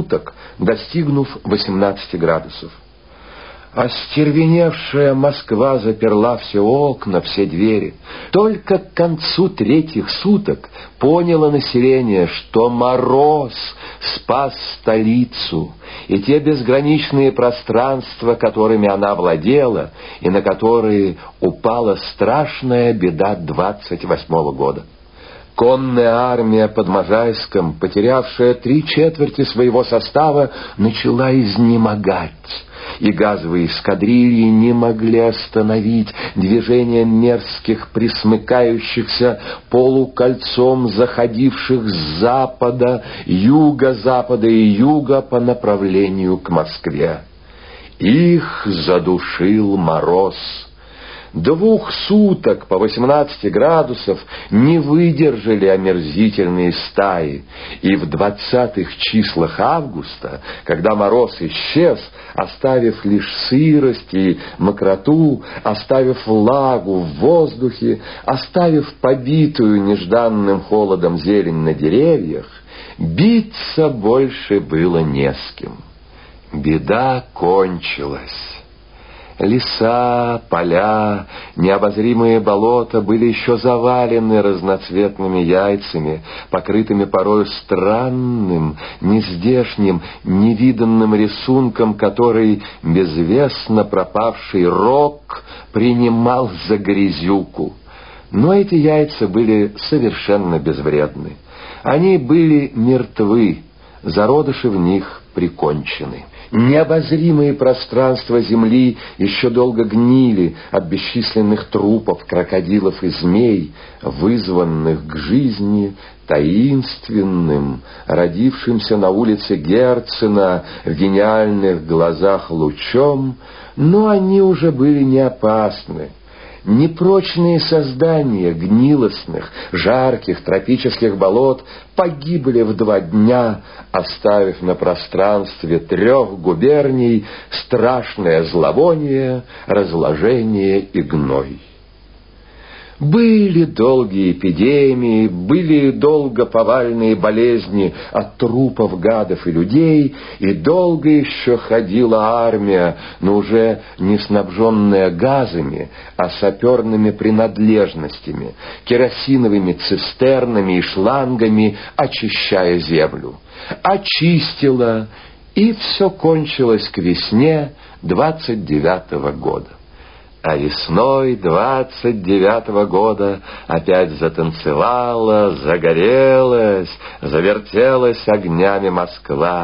суток, достигнув 18 градусов. Остервеневшая Москва заперла все окна, все двери. Только к концу третьих суток поняло население, что мороз спас столицу, и те безграничные пространства, которыми она владела, и на которые упала страшная беда двадцать восьмого года. Конная армия под Можайском, потерявшая три четверти своего состава, начала изнемогать и газовые эскадрильи не могли остановить движение мерзких, присмыкающихся полукольцом заходивших с запада, юго-запада и юга по направлению к Москве. Их задушил мороз — Двух суток по 18 градусов не выдержали омерзительные стаи, и в двадцатых числах августа, когда мороз исчез, оставив лишь сырость и мокроту, оставив влагу в воздухе, оставив побитую нежданным холодом зелень на деревьях, биться больше было не с кем. Беда кончилась. Леса, поля, необозримые болота были еще завалены разноцветными яйцами, покрытыми порою странным, нездешним, невиданным рисунком, который безвестно пропавший рок принимал за грязюку. Но эти яйца были совершенно безвредны. Они были мертвы, зародыши в них прикончены. Необозримые пространства земли еще долго гнили от бесчисленных трупов крокодилов и змей, вызванных к жизни таинственным, родившимся на улице Герцена в гениальных глазах лучом, но они уже были не опасны непрочные создания гнилостных, жарких тропических болот погибли в два дня, оставив на пространстве трех губерний страшное зловоние, разложение и гной. Были долгие эпидемии, были долго повальные болезни от трупов гадов и людей, и долго еще ходила армия, но уже не снабженная газами, а саперными принадлежностями, керосиновыми цистернами и шлангами, очищая землю. Очистила, и все кончилось к весне двадцать девятого года. А весной двадцать девятого года опять затанцевала, загорелась, завертелась огнями Москва.